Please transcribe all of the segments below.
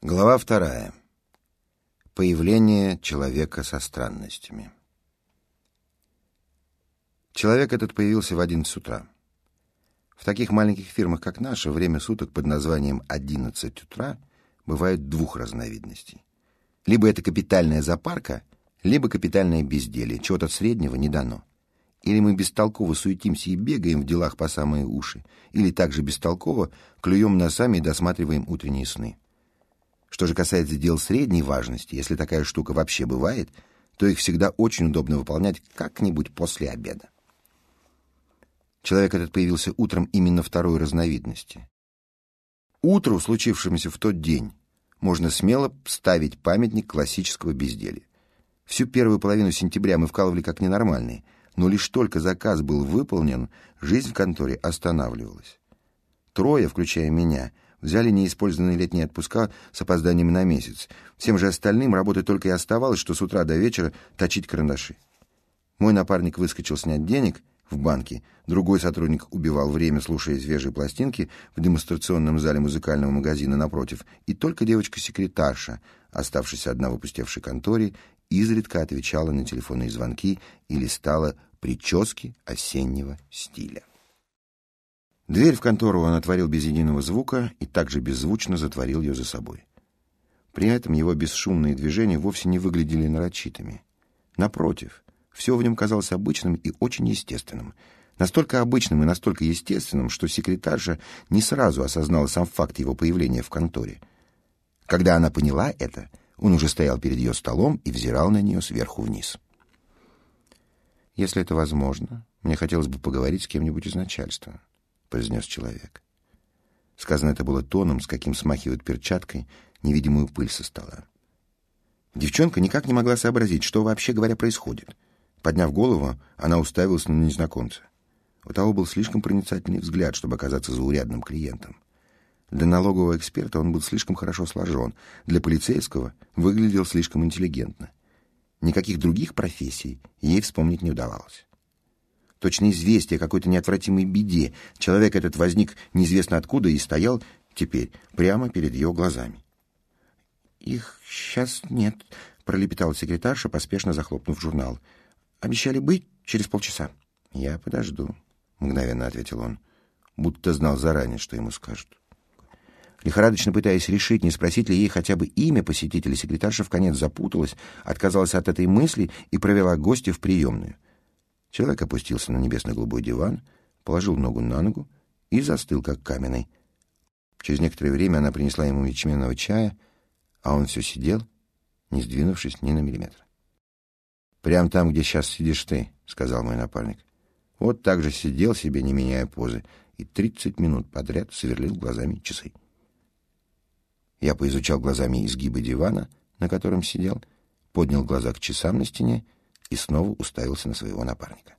Глава вторая. Появление человека со странностями. Человек этот появился в 11 утра. В таких маленьких фирмах, как наша, время суток под названием 11 утра бывает двух разновидностей. Либо это капитальная запарка, либо капитальное безделье, чего-то среднего не дано. Или мы бестолково суетимся и бегаем в делах по самые уши, или также бестолково клюем носами и досматриваем утренние сны. Что же касается дел средней важности, если такая штука вообще бывает, то их всегда очень удобно выполнять как-нибудь после обеда. Человек этот появился утром именно второй разновидности. Утру, случившемуся в тот день, можно смело ставить памятник классического безделия. Всю первую половину сентября мы вкалывали как ненормальные, но лишь только заказ был выполнен, жизнь в конторе останавливалась. Трое, включая меня, — Взяли неиспользованные летние отпуска с опозданием на месяц. Всем же остальным работы только и оставалось, что с утра до вечера точить карандаши. Мой напарник выскочил снять денег в банке, другой сотрудник убивал время, слушая свежие пластинки в демонстрационном зале музыкального магазина напротив, и только девочка-секретарша, оставшаяся одна в опустевшей конторе, изредка отвечала на телефонные звонки или стала прически осеннего стиля. Дверь в контору он отворил без единого звука и также беззвучно затворил ее за собой. При этом его бесшумные движения вовсе не выглядели нарочитыми. Напротив, все в нем казалось обычным и очень естественным. Настолько обычным и настолько естественным, что секретарша не сразу осознала сам факт его появления в конторе. Когда она поняла это, он уже стоял перед ее столом и взирал на нее сверху вниз. «Если это возможно, мне хотелось бы поговорить с кем-нибудь из начальства», — произнес человек. Сказано это было тоном, с каким смахивают перчаткой невидимую пыль со стола. Девчонка никак не могла сообразить, что вообще говоря происходит. Подняв голову, она уставилась на незнакомца. У того был слишком проницательный взгляд, чтобы оказаться заурядным клиентом. Для налогового эксперта он был слишком хорошо сложен, для полицейского выглядел слишком интеллигентно. Никаких других профессий ей вспомнить не удавалось точно известие о какой-то неотвратимой беде. Человек этот возник неизвестно откуда и стоял теперь прямо перед ее глазами. «Их сейчас нет», — пролепетала секретарша, поспешно захлопнув журнал. «Обещали быть через полчаса». «Я подожду», — мгновенно ответил он, будто знал заранее, что ему скажут. Лихорадочно пытаясь решить, не спросить ли ей хотя бы имя посетителя, секретарша в конец запуталась, отказалась от этой мысли и провела гостя в приемную. Человек опустился на небесно-голубой диван, положил ногу на ногу и застыл, как каменный. Через некоторое время она принесла ему ячменного чая, а он все сидел, не сдвинувшись ни на миллиметр. «Прям там, где сейчас сидишь ты», — сказал мой напарник. Вот так же сидел себе, не меняя позы, и тридцать минут подряд сверлил глазами часы. Я поизучал глазами изгибы дивана, на котором сидел, поднял глаза к часам на стене и снова уставился на своего напарника.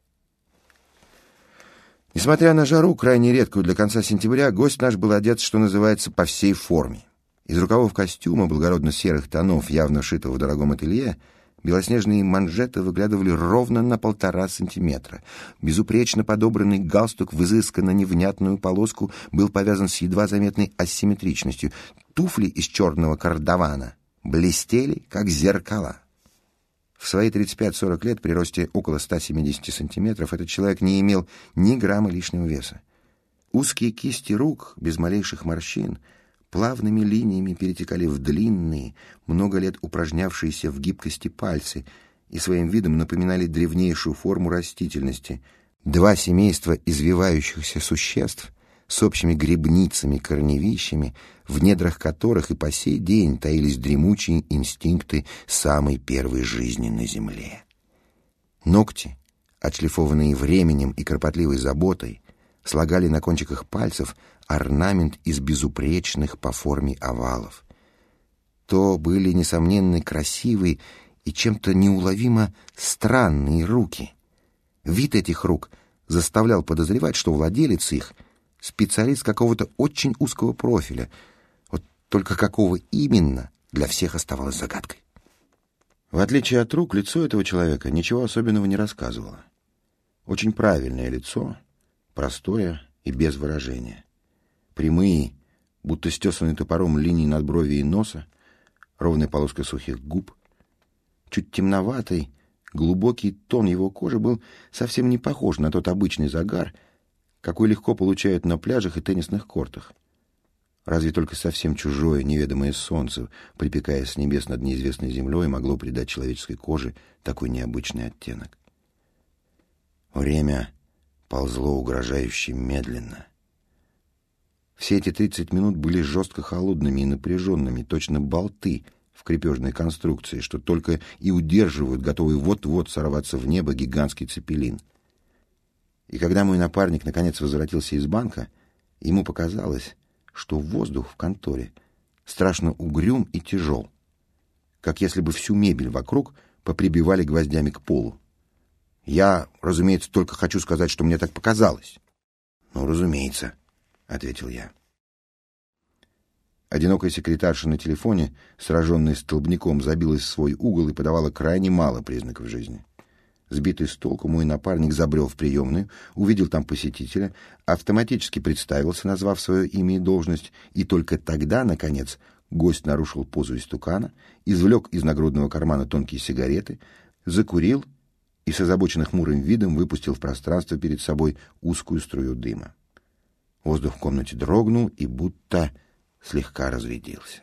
Несмотря на жару, крайне редкую для конца сентября, гость наш был одет, что называется, по всей форме. Из рукавов костюма благородно-серых тонов, явно шитого в дорогом ателье, белоснежные манжеты выглядывали ровно на полтора сантиметра. Безупречно подобранный галстук в изысканно невнятную полоску был повязан с едва заметной асимметричностью. Туфли из черного кардавана блестели, как зеркала. В свои 35-40 лет при росте около 170 сантиметров этот человек не имел ни грамма лишнего веса. Узкие кисти рук, без малейших морщин, плавными линиями перетекали в длинные, много лет упражнявшиеся в гибкости пальцы и своим видом напоминали древнейшую форму растительности. Два семейства извивающихся существ — с общими грибницами-корневищами, в недрах которых и по сей день таились дремучие инстинкты самой первой жизни на земле. Ногти, отшлифованные временем и кропотливой заботой, слагали на кончиках пальцев орнамент из безупречных по форме овалов. То были, несомненно, красивые и чем-то неуловимо странные руки. Вид этих рук заставлял подозревать, что владелец их — специалист какого-то очень узкого профиля. Вот только какого именно, для всех оставалось загадкой. В отличие от рук, лицо этого человека ничего особенного не рассказывало. Очень правильное лицо, простое и без выражения. Прямые, будто стесанный топором линии над брови и носа, ровная полоска сухих губ. Чуть темноватый, глубокий тон его кожи был совсем не похож на тот обычный загар, какой легко получают на пляжах и теннисных кортах. Разве только совсем чужое, неведомое солнце, припекая с небес над неизвестной землей, могло придать человеческой коже такой необычный оттенок. Время ползло угрожающе медленно. Все эти тридцать минут были жестко холодными и напряженными, точно болты в крепежной конструкции, что только и удерживают, готовый вот-вот сорваться в небо гигантский цепелин. И когда мой напарник наконец возвратился из банка, ему показалось, что воздух в конторе страшно угрюм и тяжел, как если бы всю мебель вокруг поприбивали гвоздями к полу. Я, разумеется, только хочу сказать, что мне так показалось. Ну, разумеется, ответил я. Одинокая секретарша на телефоне, сраженная столбняком, забилась в свой угол и подавала крайне мало признаков жизни. Сбитый с толку, мой напарник забрел в приемную, увидел там посетителя, автоматически представился, назвав свое имя и должность, и только тогда, наконец, гость нарушил позу истукана, извлек из нагрудного кармана тонкие сигареты, закурил и с озабоченным хмурым видом выпустил в пространство перед собой узкую струю дыма. Воздух в комнате дрогнул и будто слегка разрядился.